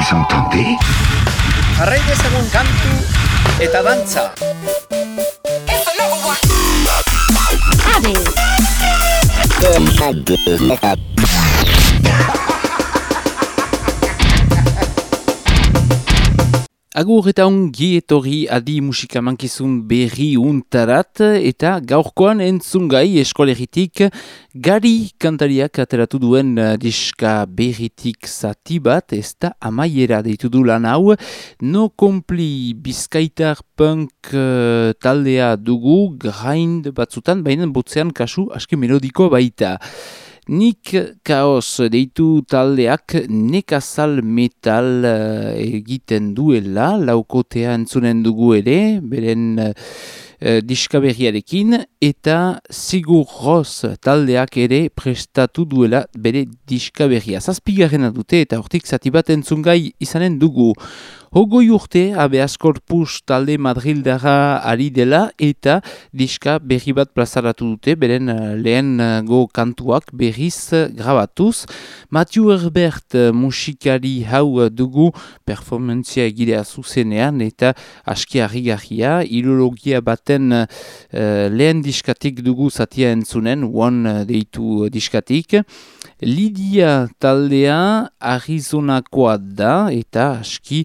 Vous entendez Jarrai dezagun kantu eta dantza. Agur eta ongi etorri adi musika mankizun berri untarat eta gaurkoan entzungai eskolegitik gari kantariak ateratu duen diska berritik zati bat ez da amaiera deitu du lan hau no kompli bizkaitar punk uh, taldea dugu grind batzutan baina botzean kasu aski melodiko baita. Nik kaos deitu taldeak nekazal metal uh, egiten duela, laukotea entzunen dugu ere, beren uh, diskaberriarekin, eta Sigur Ros taldeak ere prestatu duela bere diskaberria. Zazpigarrena dute eta hortik zati bat entzungai izanen dugu. Hogoi urte abeaz korpus talde Madrildara ari dela eta diska berri bat plazaratu dute, beren uh, lehen uh, go kantuak berriz grabatuz. Mathieu Herbert musikari hau dugu performantzia egidea zuzenean eta aski harri-garria, ilologia baten uh, lehen diskatik dugu zatia entzunen, one deitu diskatik. Lidia taldea Arizonakoa da eta aski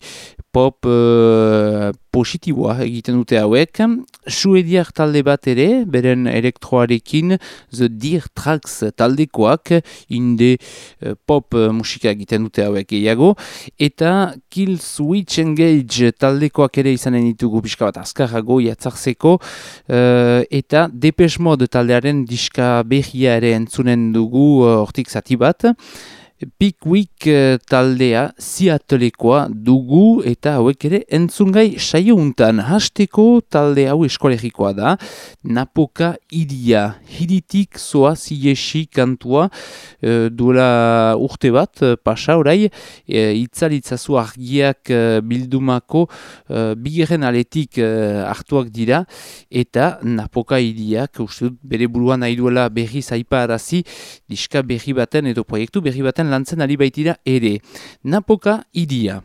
pop uh, positiboa egiten dute hauek. Suediak talde bat ere, beren elektroarekin The Deer Tracks taldekoak inde uh, pop uh, musika egiten dute hauek gehiago. Eta Kill Switch Engage taldekoak ere izanen ditugu pixka bat azkarrago jatzartzeko. Uh, eta Depeche Mode taldearen diska behia ere entzunen dugu hortik zati bat. Pickwick uh, taldea ziatelekoa dugu eta hauek ere entzungai saio untan. Hasteko talde hau eskolegikoa da. Napoka idia. Hiritik zoa ziesi kantua uh, duela urte bat, uh, pasa orai, uh, itzalitzazu argiak bildumako uh, bigeren aletik uh, hartuak dira eta Napoka idiak, uste dut, bere buruan nahi duela berri zaipa arazi, diska berri baten edo proiektu berri baten lantzen ari baitira ere. Napoka idia.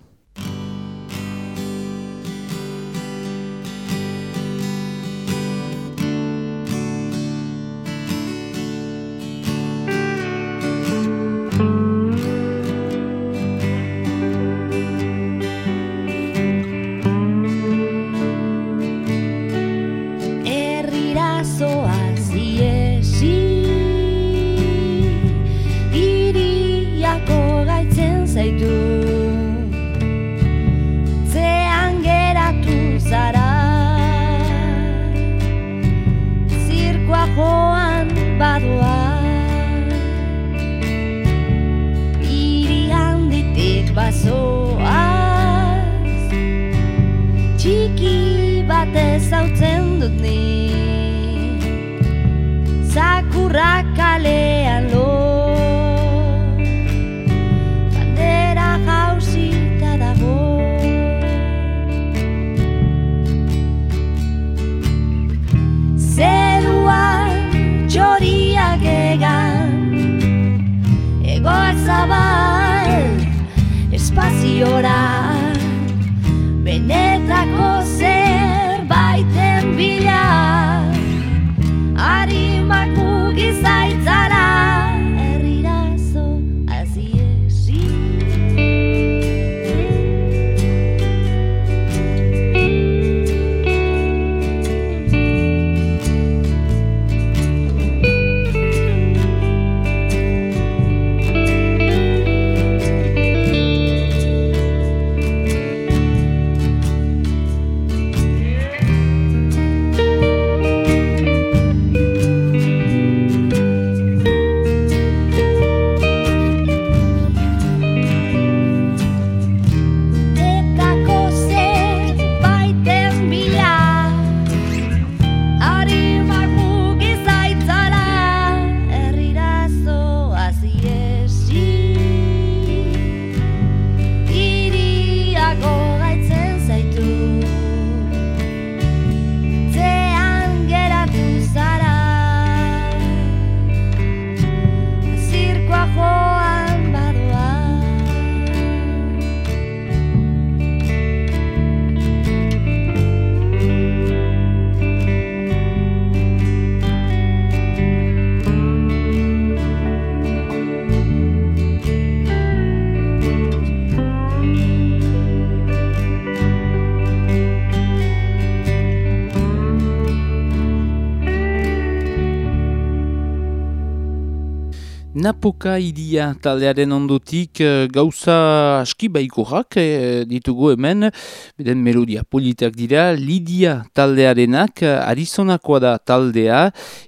Napoka idia taldearen ondotik eh, gauza aski baikorak e, ditugu hemen, beden melodia politak dira, Lidia taldearenak, Arizonakoa da taldea,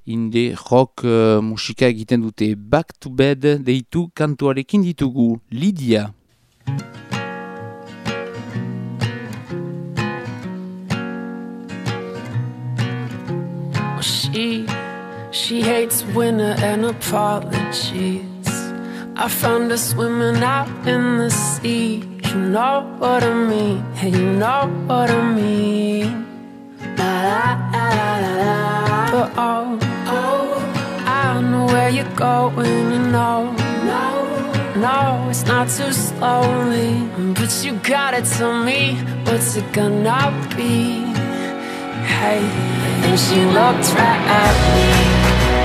inde rock uh, musika egiten dute Back to Bed deitu kantuarekin ditugu, Lidia. She She hates winter and apologies. I found her swimming out in the sea. You know what I mean? You know what I mean? La la la. But oh, oh, I know where you're going. You know, no, no, it's not too slowly. But you gotta tell me what's it gonna be? Hey, and she looked right at me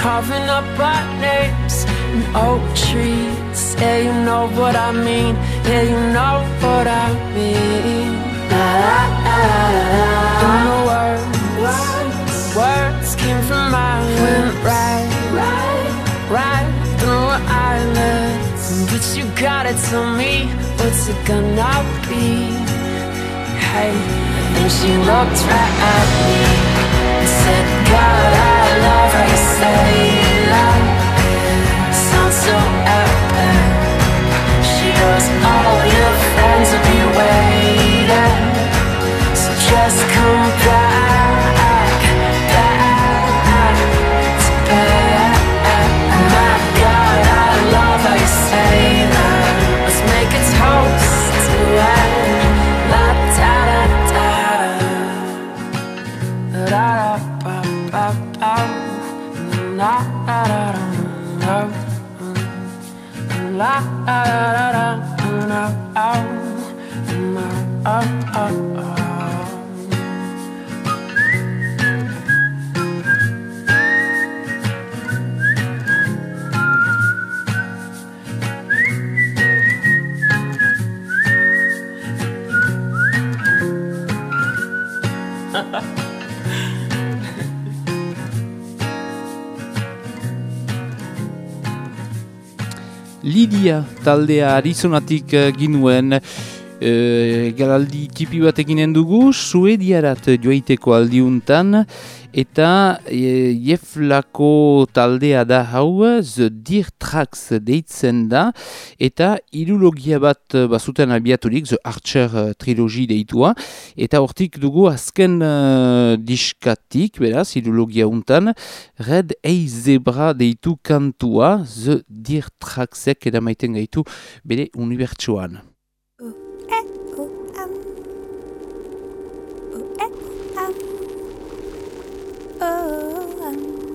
carving up our names in oak trees. Yeah, you know what I mean. Yeah, you know what I mean. No words, words, words came from my went right, right, right through our eyelids. But you gotta tell me what's it gonna be. Hey. And she looked right at me and said, God, I She goes, all Lidia taldea Arizonatik uh, ginuen uh, galaldi tipi bat eginen dugu, suediarat joaiteko aldiuntan, eta e, jeflako taldea da hau, The Deer Tracks deitzen da, eta irulogia bat bazuten abiaturik, The Archer trilogi deitua, eta hortik dugu azken uh, diskatik, beraz, irulogia untan, Red Ei Zebra deitu kantua, The Deer Tracksek edamaiten gaitu bere unibertsuan. oh um oh oh, I'm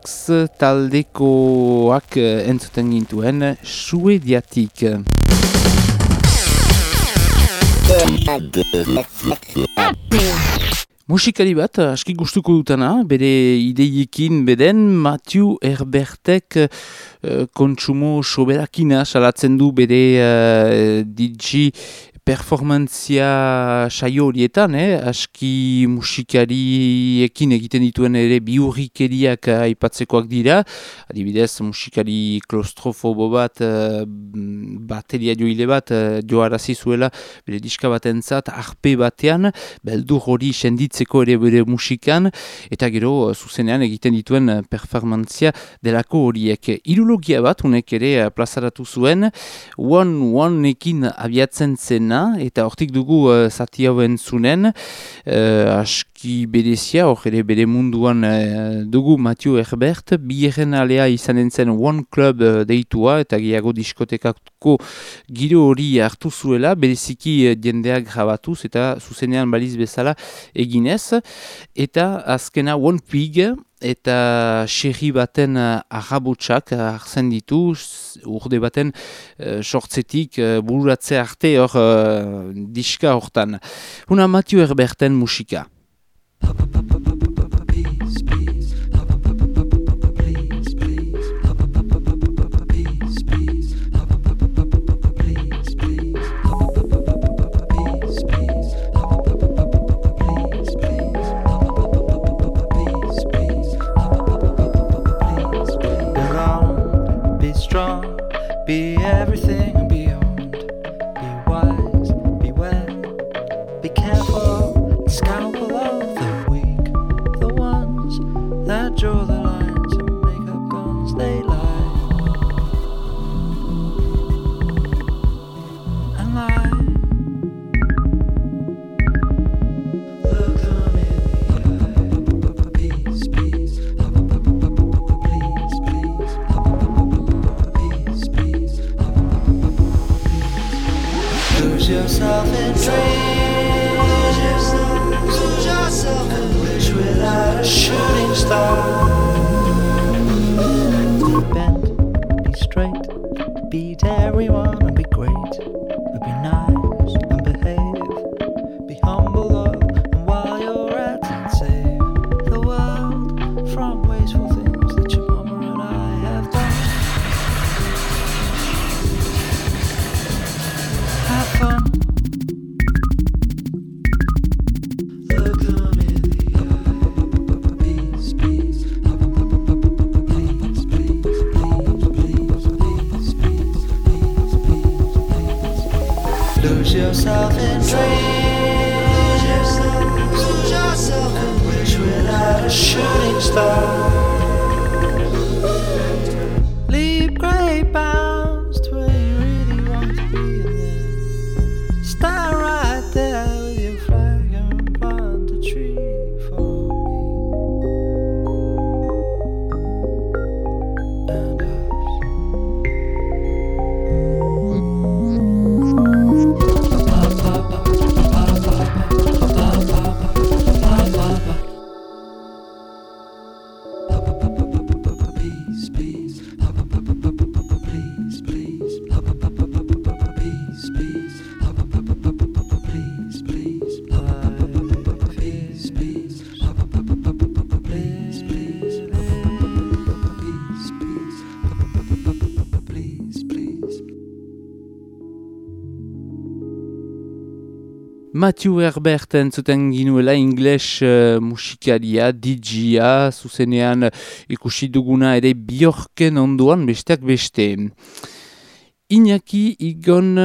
Tracks taldekoak eh, entzuten gintuen suediatik. Musikari bat, aski gustuko dutana, bere ideiekin beden, Matthew Herbertek uh, kontsumo soberakina salatzen du bere uh, DJ performantzia saio horietan, eh? aski musikariekin egiten dituen ere biurrikeriak aipatzekoak dira, adibidez musikari klostrofobo bat, uh, bateria joile bat, uh, joarazi zuela, bere diska batentzat, arpe batean, beldur hori senditzeko ere bere musikan, eta gero zuzenean egiten dituen performantzia delako horiek. Irologia bat, unek ere plazaratu zuen, one one ekin abiatzen zena, eta hortik dugu uh, zati hauen zunen, uh, aski berezia, hor ere bere munduan uh, dugu Mathieu Herbert, biherren alea izanen zen One Club uh, deitua, eta gehiago diskotekako giro hori hartu zuela, bereziki uh, jendeak grabatuz, eta zuzenean baliz bezala eginez, eta azkena One Pig, eta xerri baten uh, arrabutsak uh, hartzen ditu, urde baten uh, sortzetik uh, bururatze arte hor uh, diska hortan. Huna Mathieu Herberten musika. Matthew Herbert entzuten ginuela ingles uh, musikaria, DJ-a, zuzenean uh, ikusi duguna ere Bjorken ondoan besteak beste. Iñaki Igon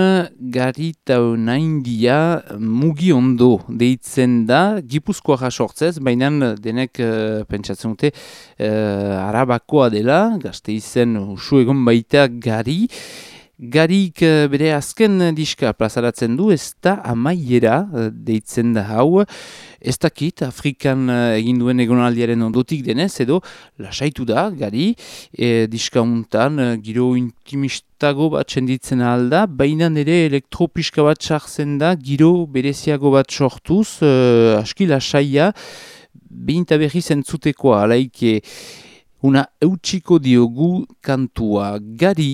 Garita Naindia mugi ondo deitzen da, Gipuzkoa sortzez, baina denek uh, pentsatzen dute uh, arabakoa dela, gazte izen usu baita gari, Garik eh, bere azken diska plazaratzen du, ez da amaiera eh, deitzen da hau, ez dakit Afrikan eh, egin duen egonaldiaren ondotik denez, edo lasaitu da, gari, e, diska untan, eh, giro intimistago bat senditzen alda, baina nire elektropiska bat sartzen da, giro bereziago bat sortuz, eh, aski lasaia, binta berri zentzutekoa, alaike una eutxiko diogu kantua. Gari!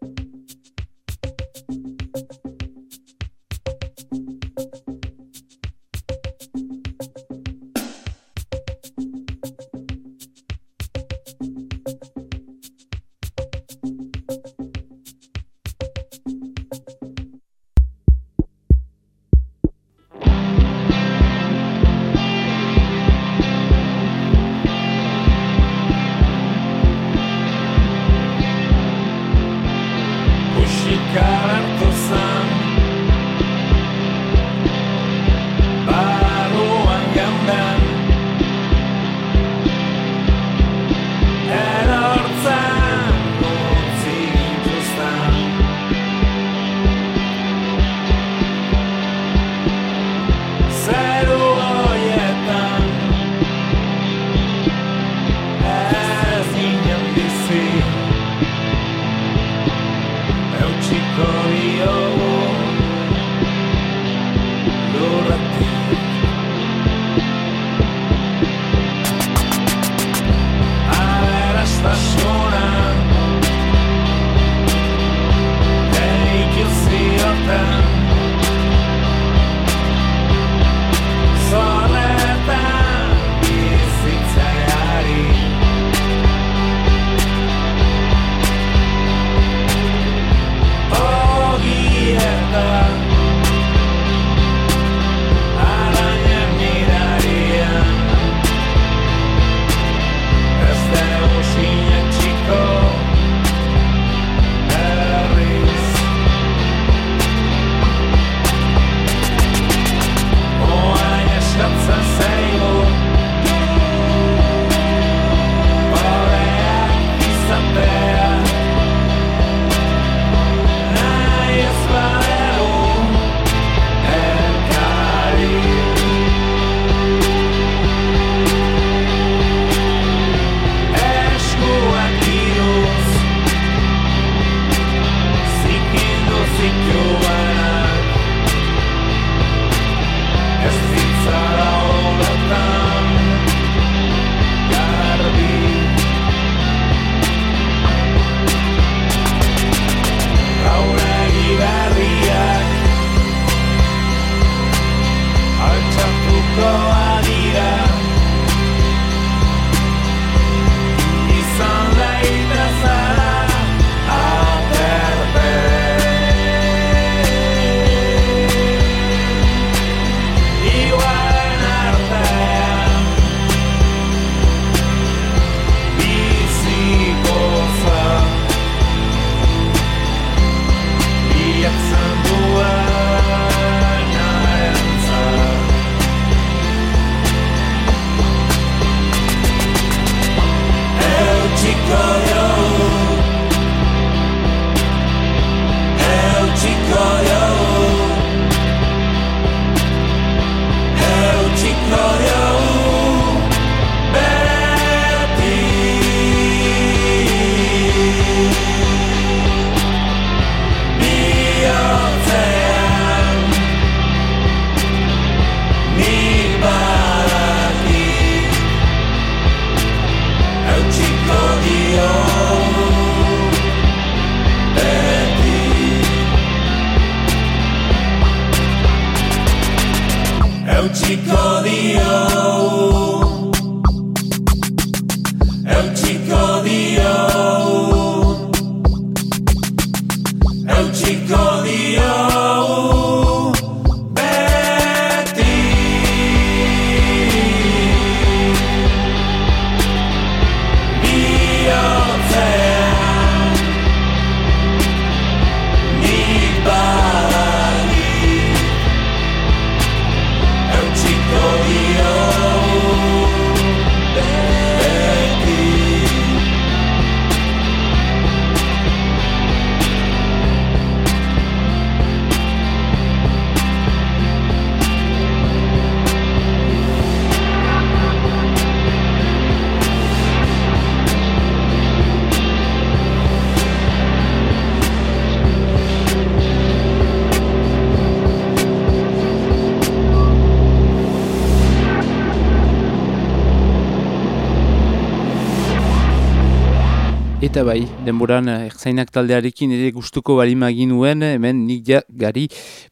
denboran eh, erzainak taldearekin ere gustuko balima ginuen, hemen nik ja gari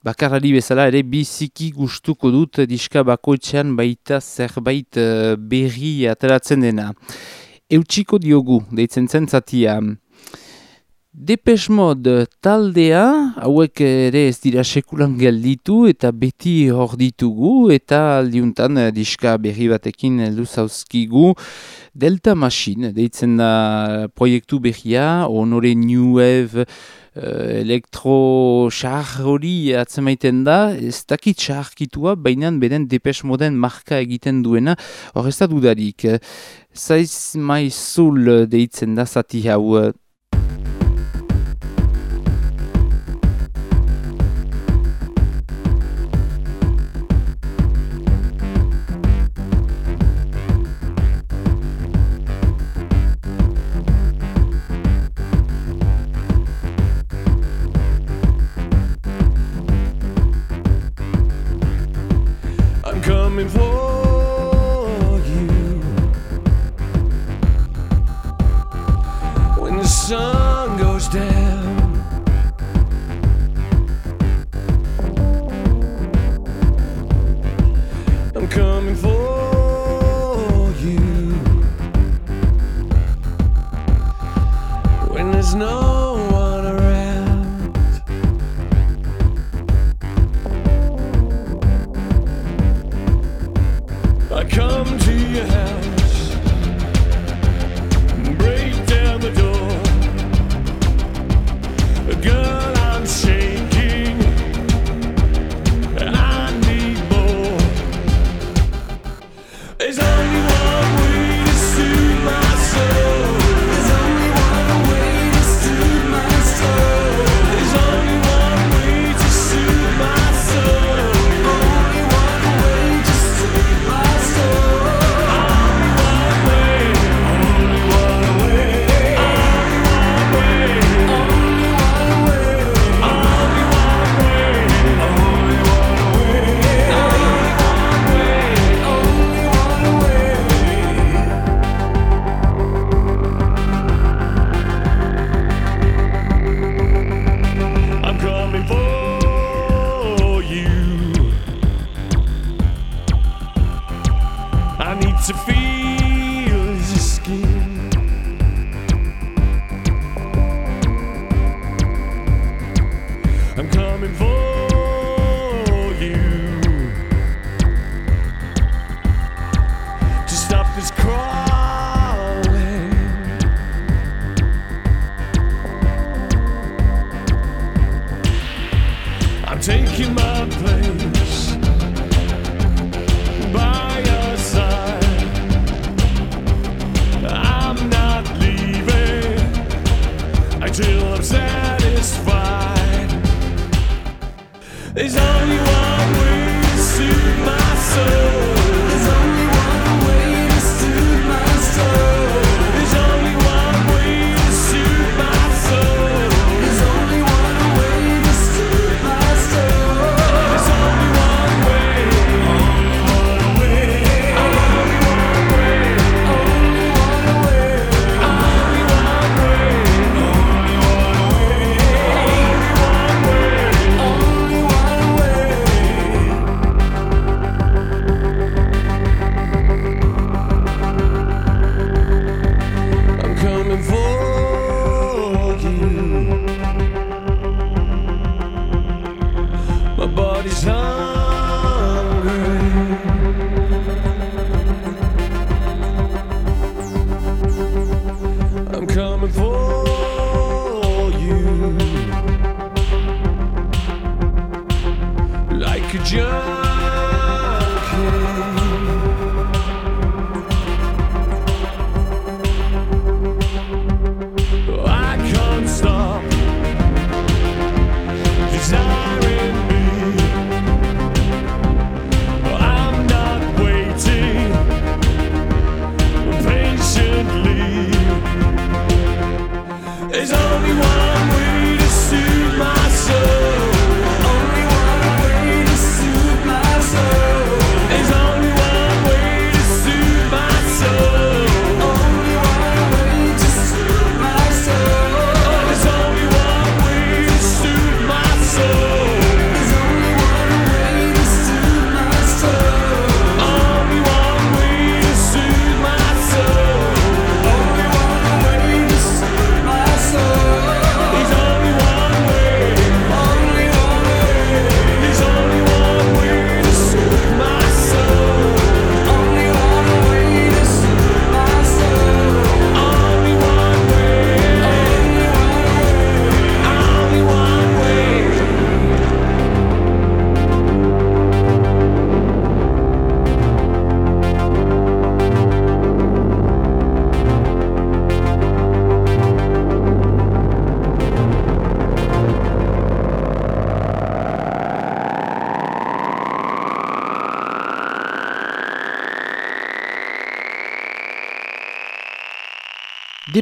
bakarrari bezala ere biziki gustuko dut diska bakoitzean baita zerbait eh, berri ateratzen dena. Eutxiko diogu, deitzen zen zatia. Depes mod taldea, hauek ere ez dira sekulan gelditu eta beti hor ditugu eta aldiuntan eh, diska berri batekin heldu zauzkigu. Delta Machine, deitzen da proiektu berria, honore New Wave, uh, elektro xar hori atzemaiten da, ez dakit xarkitua, baina beren Depes moden marka egiten duena, hor ez da dudarik. Zaiz maizul deitzen da zati hau,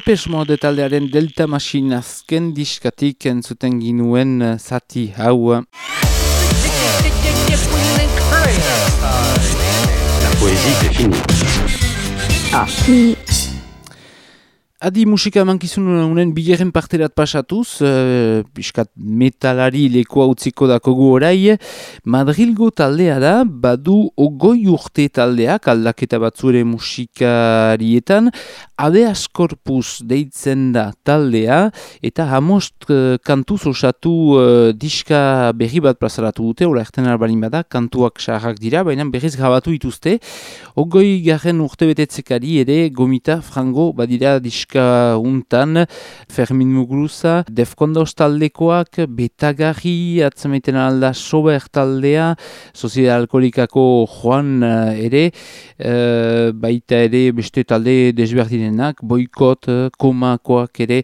Depeche Mode taldearen Delta Machine azken diskatik entzuten ginuen eh, zati hau. La poésie, c'est fini. Adi musika emankizun unen bigarren parterat pasatuz, uh, piskat metalari lekoa utziko dakogu orai, Madrilgo taldea da, badu ogoi urte taldeak aldaketa batzure musikarietan, Abeas Corpus deitzen da taldea, eta hamost uh, kantuz osatu uh, diska berri bat plazaratu dute, ora erten arbalin bada, kantuak saharrak dira, baina berriz grabatu dituzte, ogoi garren urte betetzekari ere gomita frango badira diska untan, Fermin Muguruza, Defkondaus taldekoak, Betagarri, atzamaiten alda Sober taldea, Soziedad Alkolikako Joan eh, ere, eh, baita ere beste talde desberdinenak, Boikot, eh, Komakoak ere,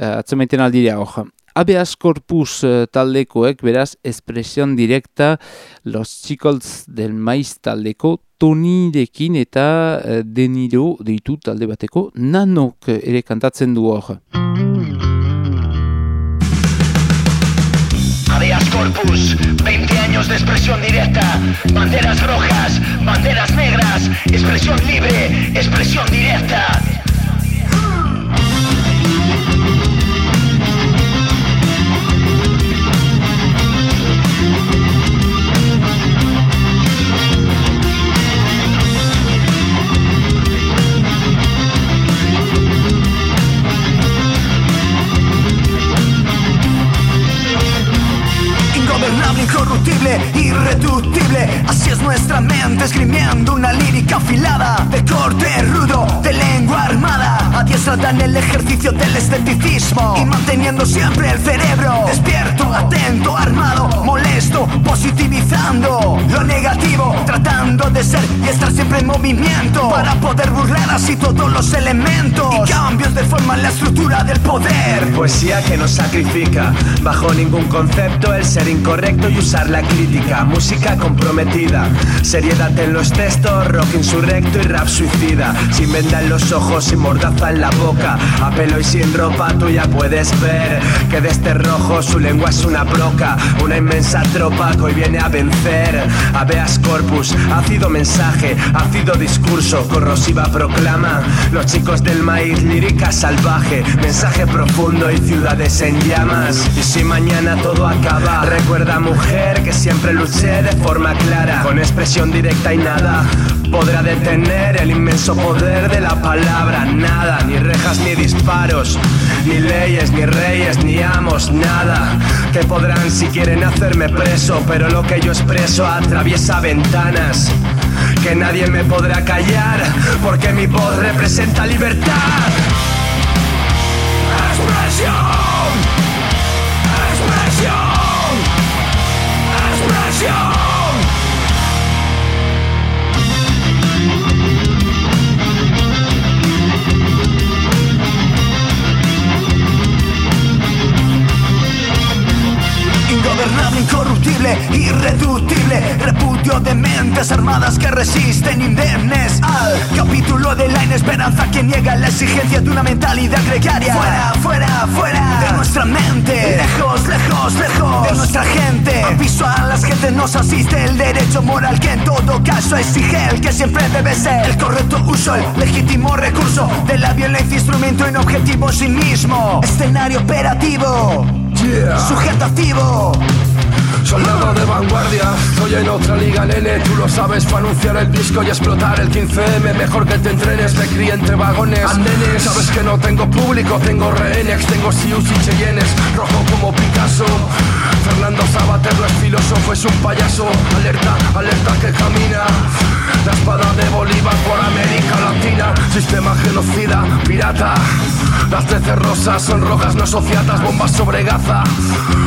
uh, aldira hor. Abeas Corpus taldekoek, beraz, espresion direkta Los Chicos del Maiz taldeko Tonirekin eta uh, Deniro deitu talde bateko Nanok ere kantatzen du hor. Habeas corpus, 20 años de expresión directa, banderas rojas, banderas negras, expresión libre, expresión directa. Esgrimiendo una lírica afilada De corte rudo, de lengua armada Adiestrada en el ejercicio del esteticismo Y manteniendo siempre el cerebro Despierto, atento, armado, molesto Positivizando lo negativo Tratando de ser y estar siempre en movimiento Para poder burlar así todos los elementos Y cambios de forma en la estructura del poder Poesía que no sacrifica, bajo ningún concepto el ser incorrecto y usar la crítica. Música comprometida, seriedad en los textos, rock insurrecto y rap suicida. Sin venda en los ojos y mordaza en la boca. A pelo y sin ropa tú ya puedes ver que de este rojo su lengua es una broca. Una inmensa tropa que hoy viene a vencer. Habeas corpus, ácido mensaje, ácido discurso, corrosiva proclama. Los chicos del maíz, lírica salvaje, mensaje profundo y ciudades en llamas. Y si mañana todo acaba, recuerda mujer que siempre luché de forma clara, con expresión directa y nada. Podrá detener el inmenso poder de la palabra, nada, ni rejas ni disparos, ni leyes, ni reyes, ni amos, nada. Que podrán si quieren hacerme preso, pero lo que yo expreso atraviesa ventanas. Que nadie me podrá callar, porque mi voz representa libertad. Expresión, De mentes armadas que resisten indemnes. Al capítulo de la inesperanza que niega la exigencia de una mentalidad gregaria. Fuera, fuera, fuera. De nuestra mente. Lejos, lejos, lejos. De nuestra gente. Aviso a las gentes nos asiste el derecho moral que en todo caso exige el que siempre debe ser. El correcto uso, el legítimo recurso de la violencia instrumento en objetivo en sí mismo. Escenario operativo. Sujetativo Soldado de vanguardia, estoy en otra liga, nene. Tú lo sabes, para anunciar el disco y explotar el 15M Mejor que te entrenes, me crié entre vagones. Andenes, sabes que no tengo público, tengo rehenes. Tengo sius y cheyennes, rojo como Picasso. Fernando Sabater no es filósofo, es un payaso. Alerta, alerta que camina. La espada de Bolívar por América Latina. Sistema genocida, pirata Las trece rosas son rojas, no sociatas Bombas sobre Gaza.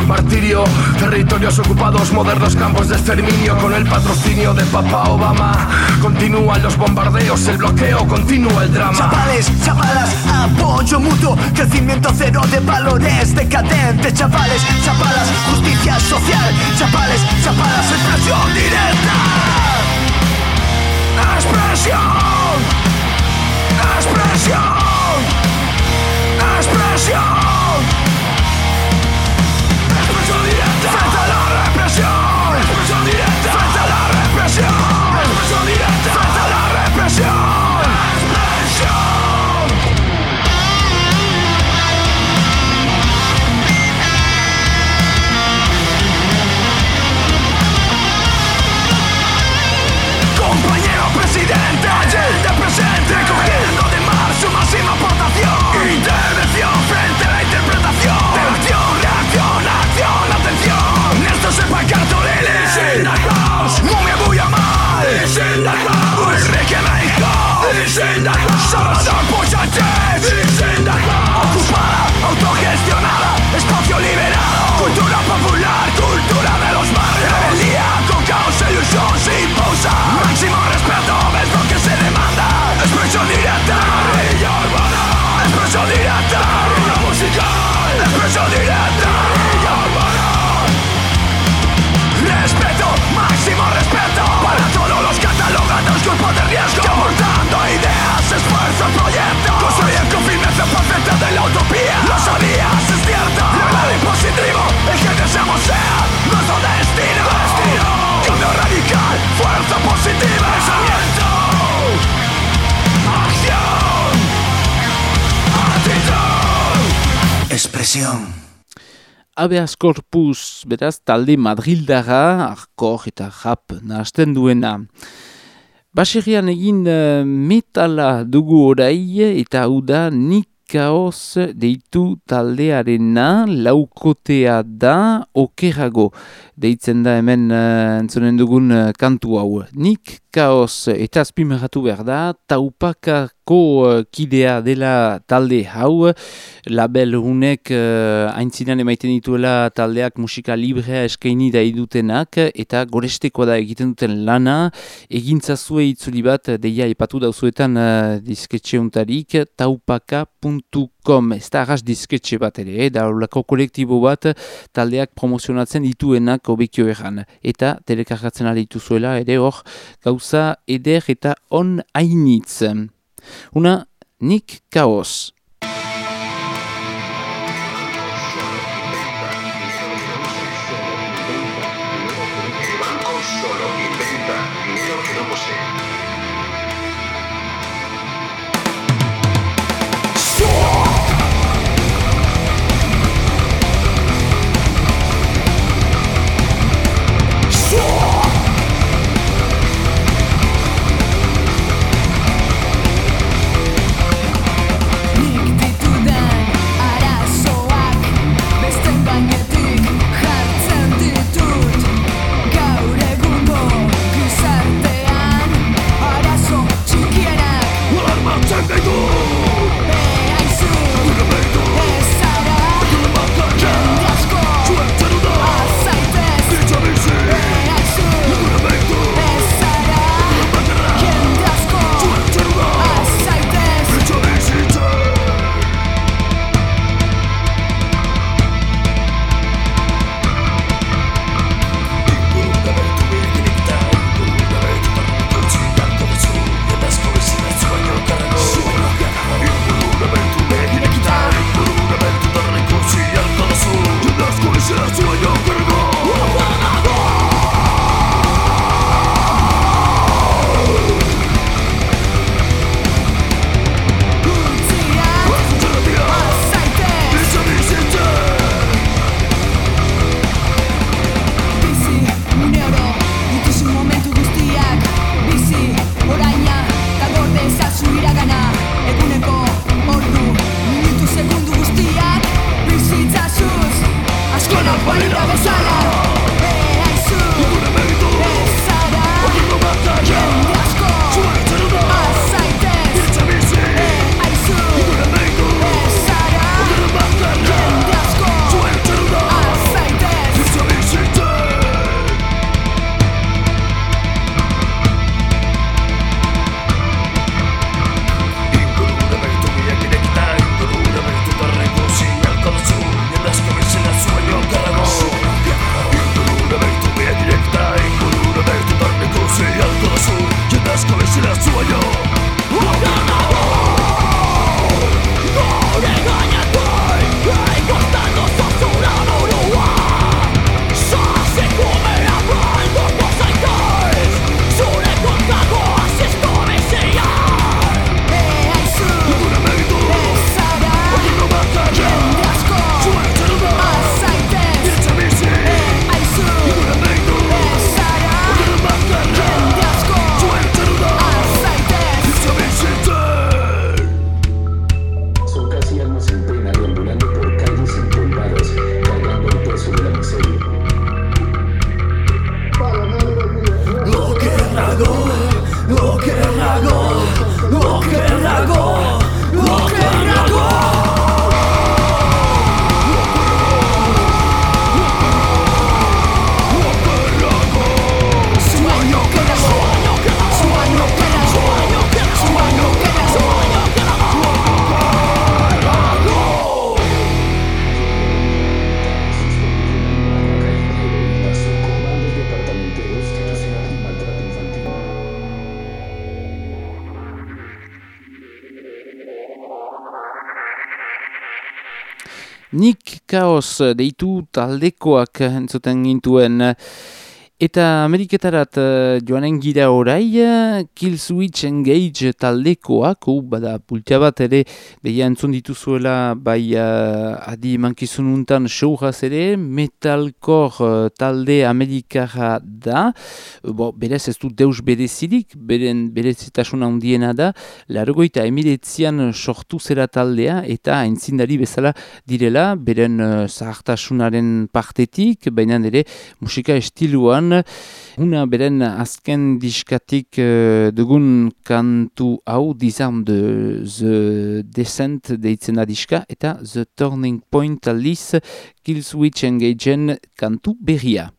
Martirio, territorios ocupados Modernos campos de exterminio Con el patrocinio de Papá Obama. Continúan los bombardeos, el bloqueo Continúa el drama. Chavales, chavalas, apoyo mutuo Crecimiento cero de valores decadentes. Chavales, chavalas, justicia social. Chavales, chavalas, expresión directa. Expresión Expresión. expresión. Radical, fuerza positiva Pensamiento Acción Actitud Expresión Habeas Corpus, beraz, talde Madrildara, arkor eta rap nahasten duena. Baserrian egin eh, metala dugu orai eta hau da nik kaos deitu taldearena laukotea da okerago. Deitzen da hemen uh, entzonen dugun uh, kantu hau. Nik kaos eta azpimeratu behar da, taupakako uh, kidea dela talde hau, label hunek uh, aintzinan emaiten dituela taldeak musika librea eskaini da idutenak, eta gorestekoa da egiten duten lana, egintzazue itzuli bat deia epatu dauzuetan uh, disketxe untarik, taupaka.com, ez da arras disketxe bat ere, eh? da horlako kolektibo bat taldeak promozionatzen dituenak obekio erran, eta telekargatzen ala dituzuela ere hor gauza eder eta on hainitz. Una, nik kaos. Kaos deitu taldekoak entzuten gintuen. Eta Ameriketarat eh, joanen gira orai, eh, Kill Switch Engage taldekoak, hu, bada pultia bat ere, behia entzun dituzuela bai uh, adi mankizun untan showraz ere, metalcore talde Amerikara da, bo, berez ez du deus berezirik, beren berezitasuna handiena da, largoita emiretzian sortu zera taldea, eta aintzindari bezala direla, beren uh, zahartasunaren partetik, baina ere musika estiluan, una beren azken diskatik uh, dugun kantu hau Disarm de The Descent deitzen da diska, eta The Turning Point aldiz Kill Switch Engageen kantu berria.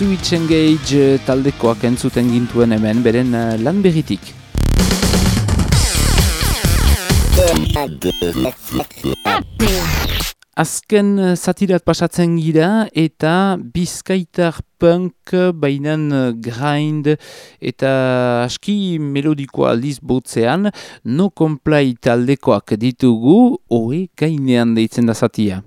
Switch Engage eh, taldekoak entzuten gintuen hemen, beren eh, lan berritik. Azken eh, zatirat pasatzen gira eta bizkaitar punk, bainan grind eta aski melodikoa aldiz botzean, no comply taldekoak ditugu, oe gainean deitzen da zatia.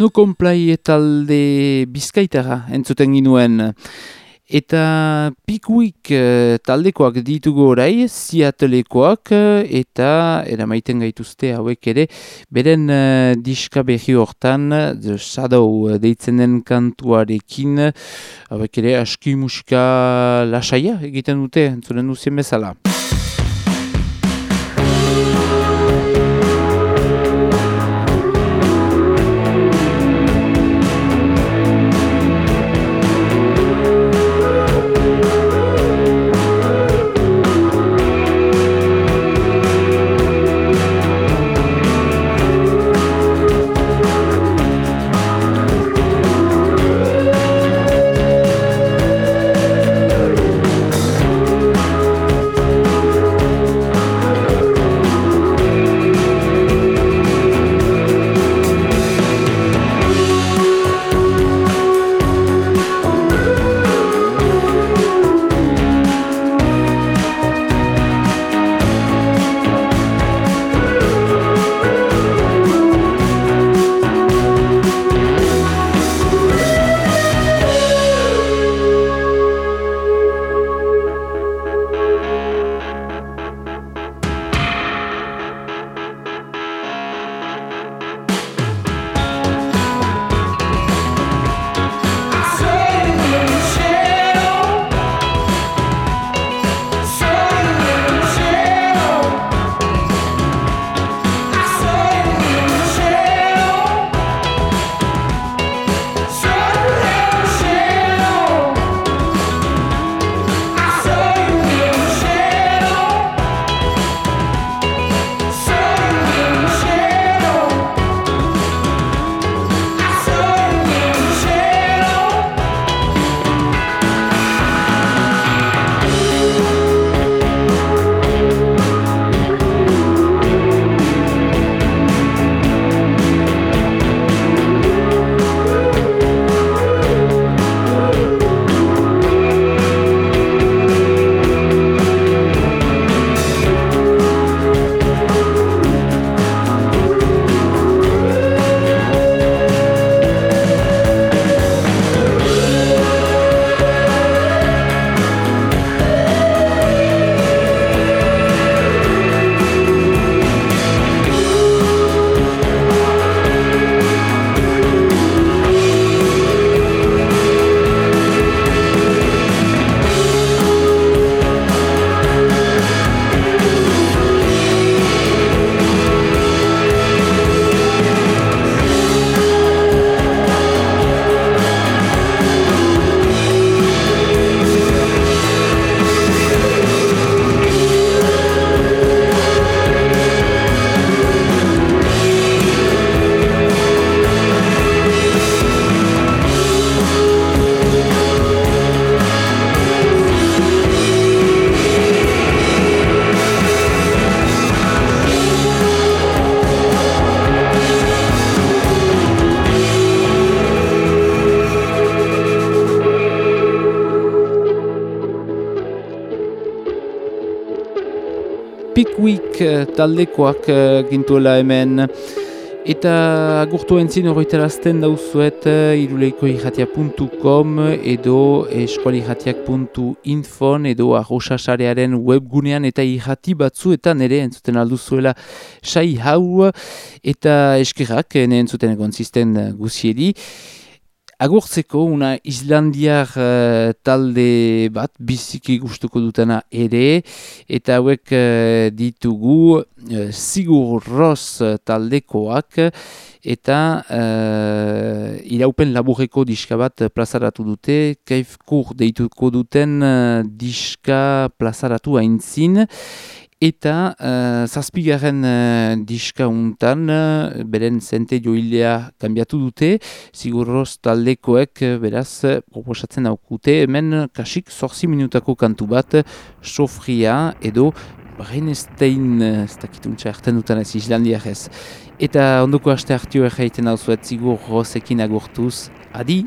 No Comply talde bizkaitara entzuten ginuen. Eta Pickwick eh, taldekoak ditugu orai, Seattlekoak eh, eta eramaiten gaituzte hauek ere, beren uh, diska behi hortan, The Shadow deitzen den kantuarekin, hauek ere aski musika lasaia egiten dute, entzuren duzien bezala. Taldekoak eh, gintuela hemen. Eta agurtu entzin horretarazten dauzuet eh, iruleikoirratia.com edo eskualirratiak.info edo arrosasarearen webgunean eta irrati batzuetan ere entzuten alduzuela sai hau eta eskerrak ene entzuten egon zisten guzieri. Agurtzeko, una islandiar uh, talde bat biziki gustuko dutena ere, eta hauek uh, ditugu uh, Sigur Ros taldekoak, eta uh, iraupen laburreko diska bat plazaratu dute, kaifkur deituko duten uh, diska plazaratu haintzin, Eta uh, zazpigarren uh, diska untan, uh, beren zente joilea kanbiatu dute, sigurroz taldekoek uh, beraz proposatzen daukute, hemen kasik zorzi minutako kantu bat, sofria edo Brennestein, ez dakituntza erten dutan ez Islandiak ez. Eta ondoko aste hartio erraiten hau zuet sigurrozekin agurtuz, adi!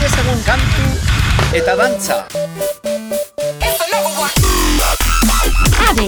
Dezagun kantu eta dantza. Ave.